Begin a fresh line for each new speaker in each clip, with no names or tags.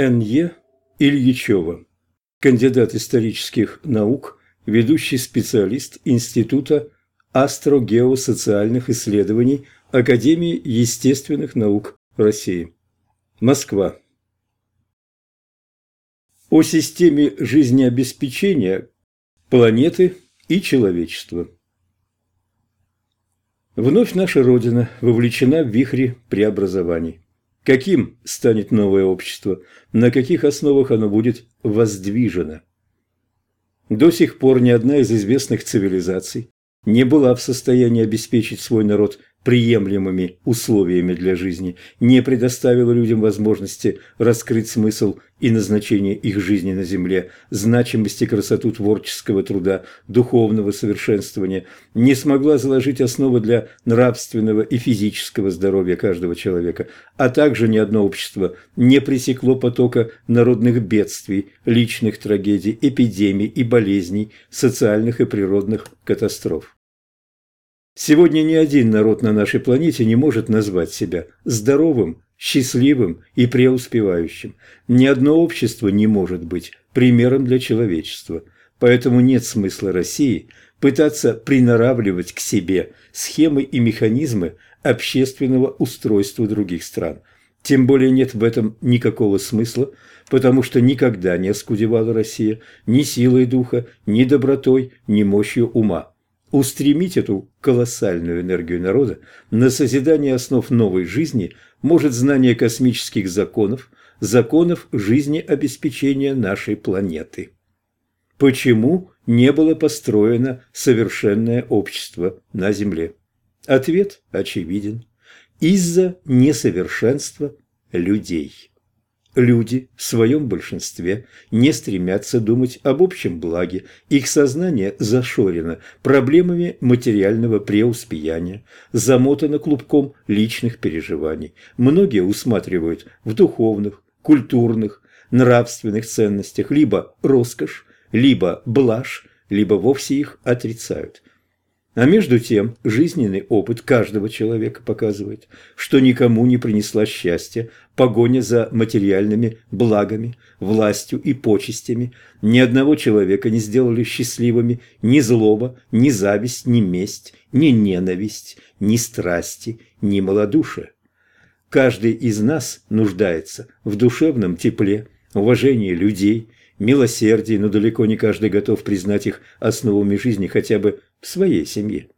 А.Н.Е. Ильичева, кандидат исторических наук, ведущий специалист Института астрогеосоциальных исследований Академии естественных наук России. Москва. О системе жизнеобеспечения планеты и человечества. Вновь наша Родина вовлечена в вихри преобразований. Каким станет новое общество? На каких основах оно будет воздвижено? До сих пор ни одна из известных цивилизаций не была в состоянии обеспечить свой народ приемлемыми условиями для жизни, не предоставила людям возможности раскрыть смысл и назначение их жизни на земле, значимость и красоту творческого труда, духовного совершенствования, не смогла заложить основы для нравственного и физического здоровья каждого человека, а также ни одно общество не пресекло потока народных бедствий, личных трагедий, эпидемий и болезней, социальных и природных катастроф. Сегодня ни один народ на нашей планете не может назвать себя здоровым, счастливым и преуспевающим. Ни одно общество не может быть примером для человечества. Поэтому нет смысла России пытаться приноравливать к себе схемы и механизмы общественного устройства других стран. Тем более нет в этом никакого смысла, потому что никогда не оскудевала Россия ни силой духа, ни добротой, ни мощью ума устремить эту колоссальную энергию народа на созидание основ новой жизни может знание космических законов, законов жизнеобеспечения нашей планеты. Почему не было построено совершенное общество на Земле? Ответ очевиден. Из-за несовершенства людей. Люди в своем большинстве не стремятся думать об общем благе, их сознание зашорено проблемами материального преуспеяния, замотано клубком личных переживаний. Многие усматривают в духовных, культурных, нравственных ценностях либо роскошь, либо блажь, либо вовсе их отрицают. А между тем жизненный опыт каждого человека показывает, что никому не принесла счастья погоня за материальными благами, властью и почестями. Ни одного человека не сделали счастливыми ни злоба, ни зависть, ни месть, ни ненависть, ни страсти, ни малодушие. Каждый из нас нуждается в душевном тепле, уважении людей, милосердии, но далеко не каждый готов признать их основами жизни хотя бы в своей семье.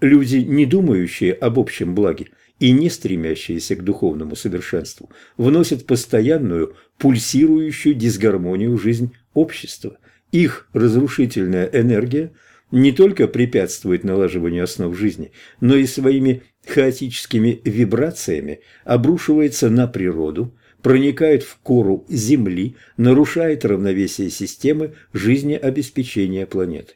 Люди, не думающие об общем благе и не стремящиеся к духовному совершенству, вносят постоянную пульсирующую дисгармонию в жизнь общества. Их разрушительная энергия не только препятствует налаживанию основ жизни, но и своими хаотическими вибрациями обрушивается на природу, проникает в кору Земли, нарушает равновесие системы жизнеобеспечения планеты.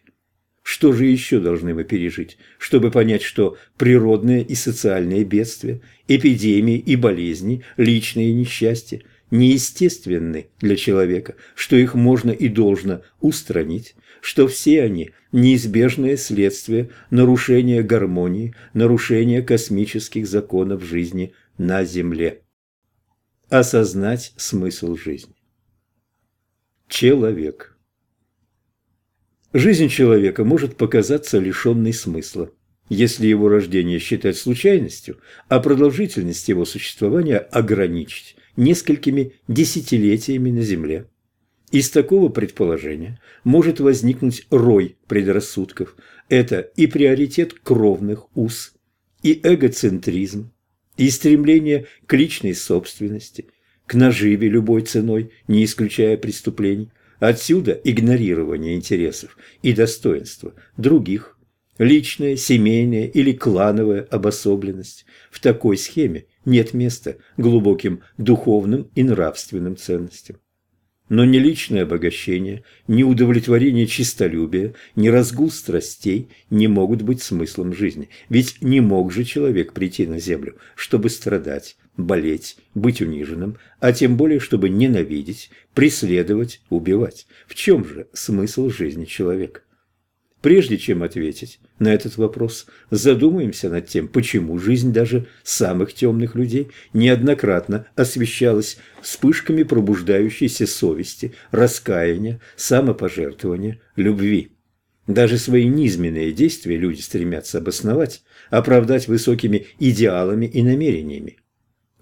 Что же еще должны мы пережить, чтобы понять, что природные и социальные бедствия, эпидемии и болезни, личные несчастья неестественны для человека, что их можно и должно устранить, что все они – неизбежное следствие нарушения гармонии, нарушения космических законов жизни на Земле. Осознать смысл жизни. Человек. Жизнь человека может показаться лишенной смысла, если его рождение считать случайностью, а продолжительность его существования ограничить несколькими десятилетиями на Земле. Из такого предположения может возникнуть рой предрассудков. Это и приоритет кровных уз, и эгоцентризм, и стремление к личной собственности, к наживе любой ценой, не исключая преступлений – Отсюда игнорирование интересов и достоинства других, личная, семейная или клановая обособленность. В такой схеме нет места глубоким духовным и нравственным ценностям. Но ни личное обогащение, ни удовлетворение чистолюбия, ни разгул страстей не могут быть смыслом жизни. Ведь не мог же человек прийти на землю, чтобы страдать, болеть, быть униженным, а тем более, чтобы ненавидеть, преследовать, убивать. В чем же смысл жизни человека? Прежде чем ответить на этот вопрос, задумаемся над тем, почему жизнь даже самых темных людей неоднократно освещалась вспышками пробуждающейся совести, раскаяния, самопожертвования, любви. Даже свои низменные действия люди стремятся обосновать, оправдать высокими идеалами и намерениями.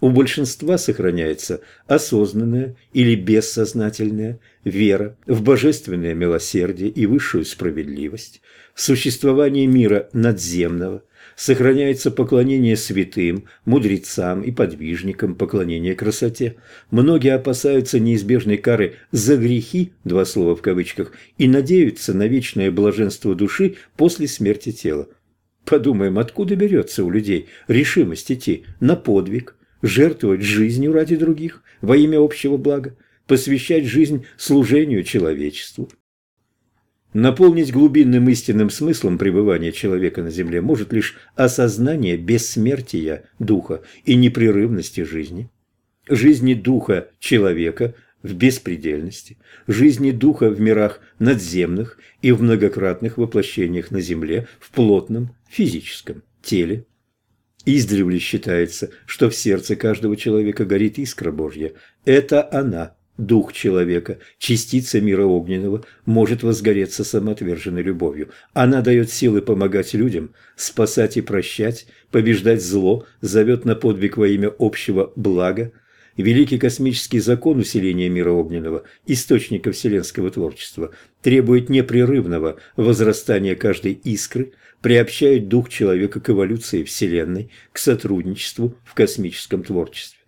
У большинства сохраняется осознанная или бессознательная вера в божественное милосердие и высшую справедливость, в существование мира надземного, сохраняется поклонение святым, мудрецам и подвижникам, поклонение красоте. Многие опасаются неизбежной кары за грехи, два слова в кавычках, и надеются на вечное блаженство души после смерти тела. Подумаем, откуда берется у людей решимость идти на подвиг – жертвовать жизнью ради других во имя общего блага, посвящать жизнь служению человечеству. Наполнить глубинным истинным смыслом пребывания человека на земле может лишь осознание бессмертия духа и непрерывности жизни, жизни духа человека в беспредельности, жизни духа в мирах надземных и в многократных воплощениях на земле в плотном физическом теле Издревле считается, что в сердце каждого человека горит искра Божья. Это она, дух человека, частица мира огненного, может возгореться самоотверженной любовью. Она дает силы помогать людям, спасать и прощать, побеждать зло, зовет на подвиг во имя общего блага. Великий космический закон усиления мира огненного, источника вселенского творчества, требует непрерывного возрастания каждой искры, приобщает дух человека к эволюции Вселенной, к сотрудничеству в космическом творчестве.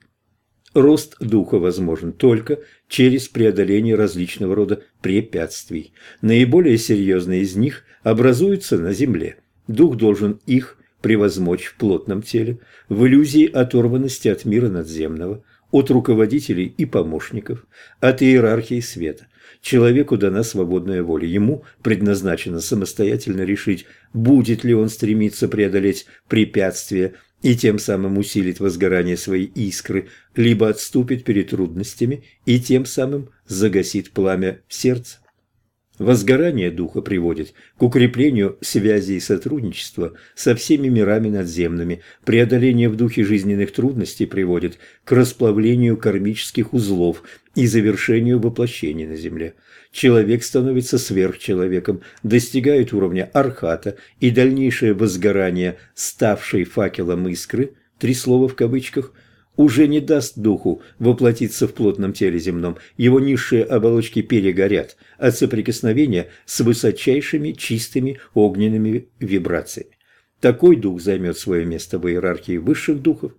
Рост духа возможен только через преодоление различного рода препятствий. Наиболее серьезные из них образуются на Земле. Дух должен их превозмочь в плотном теле, в иллюзии оторванности от мира надземного, от руководителей и помощников, от иерархии света. Человеку дана свободная воля. Ему предназначено самостоятельно решить, будет ли он стремиться преодолеть препятствия и тем самым усилить возгорание своей искры, либо отступит перед трудностями и тем самым загасит пламя в сердце. Возгорание духа приводит к укреплению связи и сотрудничества со всеми мирами надземными. Преодоление в духе жизненных трудностей приводит к расплавлению кармических узлов и завершению воплощения на Земле. Человек становится сверхчеловеком, достигает уровня архата, и дальнейшее возгорание, ставшей факелом искры, три слова в кавычках – уже не даст духу воплотиться в плотном теле земном, его низшие оболочки перегорят от соприкосновения с высочайшими чистыми огненными вибрациями. Такой дух займет свое место в иерархии высших духов,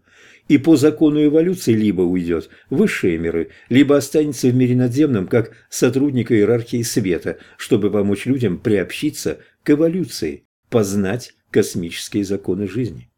и по закону эволюции либо уйдет в высшие миры, либо останется в мире надземном как сотрудник иерархии света, чтобы помочь людям приобщиться к эволюции, познать космические законы жизни.